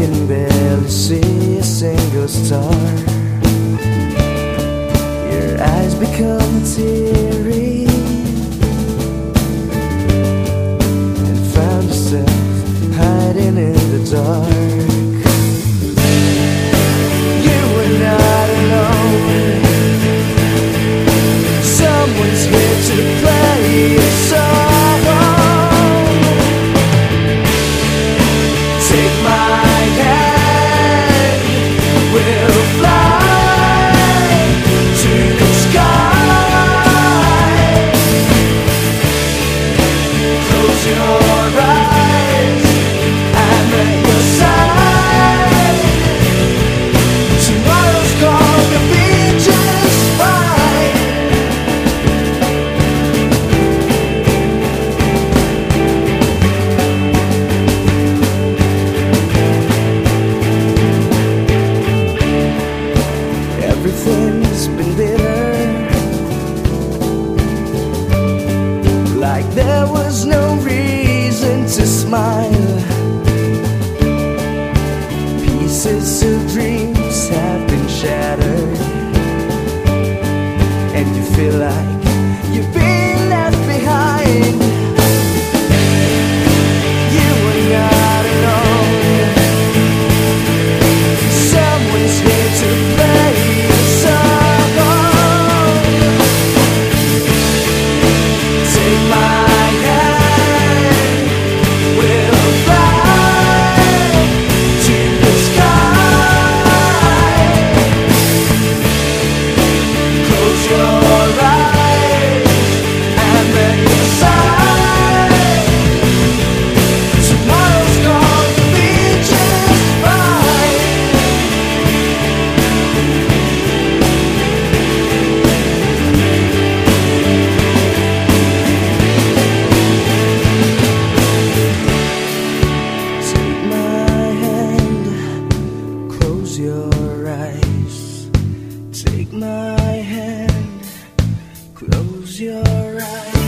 can barely see a single star. Close your eyes, I'm it's a smile. Pieces of dreams have been shattered, and you feel like. your eyes. Take my hand, close your eyes.